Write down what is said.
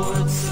Words.